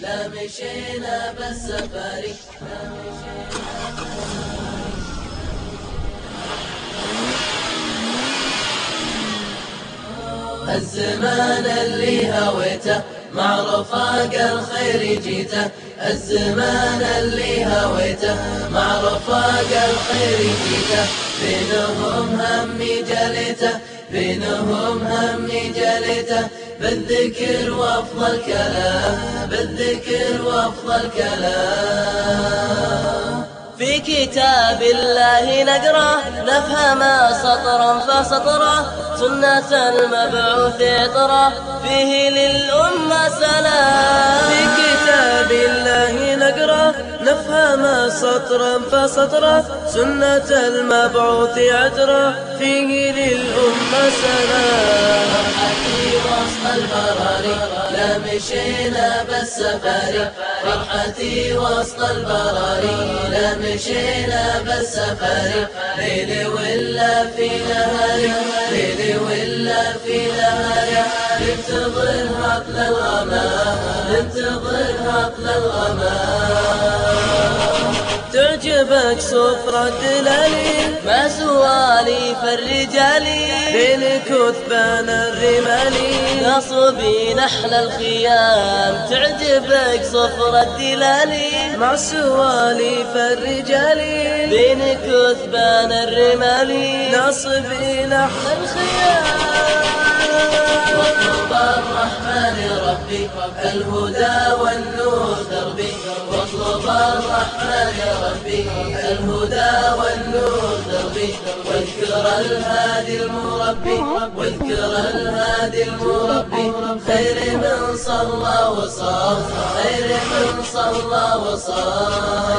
لا مشينا بالسفاري لا مشينا الزمان اللي هويته مع رفاق الخير جيته. الزمان اللي هويته مع رفاق الخير جيته. بينهم همي جليته بينهم همي جليته. بالذكر وأفضل كلام بالذكر وأفضل كلام. في كتاب الله نقرأ نفهم سطرا فسطرا سنة المبعوث اطرا. فيه للأمة سلام نفهم سطرا فسطرا سنة المبعوث عترا فيه للأمة سلام البراري لا مشينا بالسفاري فرحتي وسط البراري لا مشينا بالسفاري ليلي ولا في نهاري ليلي ولا في نهاري ننتظر هطل الغمام ننتظر هطل الغمام تعجبك سفرة دلالي ما سواليف الرجال بين كثبان الرمال نصبي نحل الخيام. تعجبك صفر الدلالي مع سواليف الرجال بين كثبان الرمال نصبي نحن الخيام. واطلب الرحمن ربي الهدى والنور. الرحمن ربي الهدى والنور دربي واذكر الهادي المربي واذكر الهادي المربي. خير من صلى وصام خير من صلى وصام.